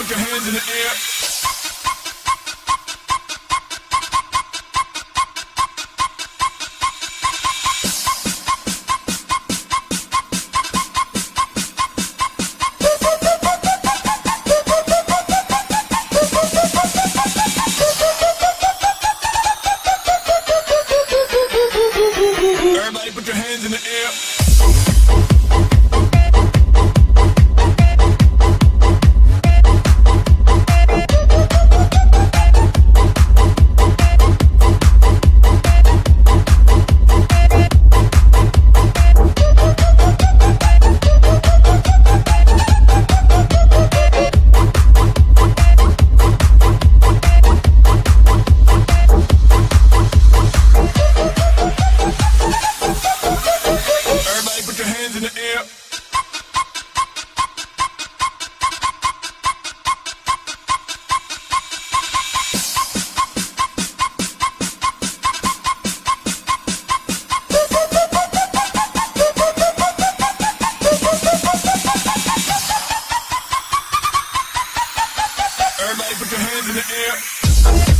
Put your hands in the air. Everybody put your hands in the air. hands in the air.